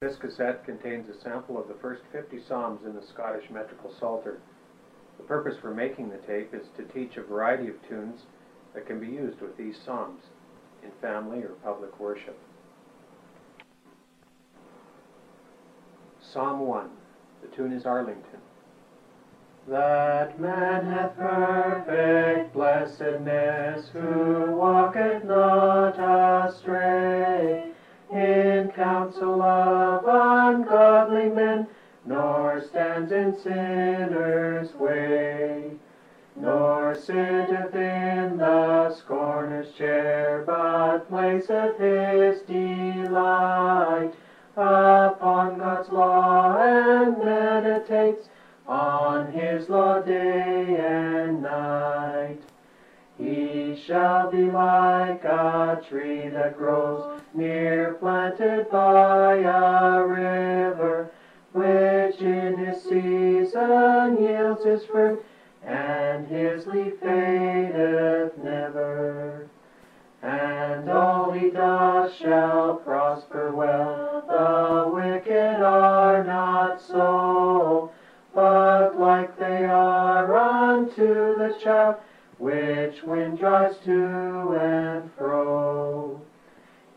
This cassette contains a sample of the first 50 psalms in the Scottish metrical psalter. The purpose for making the tape is to teach a variety of tunes that can be used with these psalms in family or public worship. Psalm 1. The tune is Arlington. That man hath perfect blessedness who walketh not in counsel of ungodly men, nor stands in sinners' way, nor sitteth in the scorner's chair, but placeth his delight upon God's law and meditates on his law day and night. Shall be like a tree that grows near, planted by a river, which in his season yields his fruit, and his leaf fadeth never. And all he does shall prosper well. The wicked are not so, but like they are unto the child which wind drives to and fro.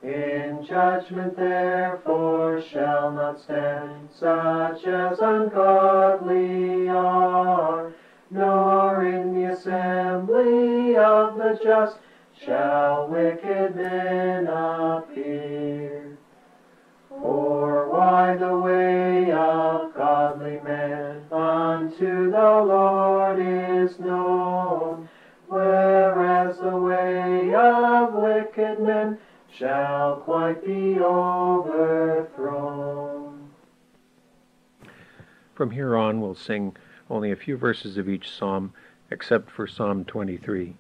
In judgment therefore shall not stand such as ungodly are, nor in the assembly of the just shall wicked men appear. For why the way of godly men unto the Lord is known the way of wicked men shall quite be overthrown. From here on, we'll sing only a few verses of each psalm, except for Psalm 23.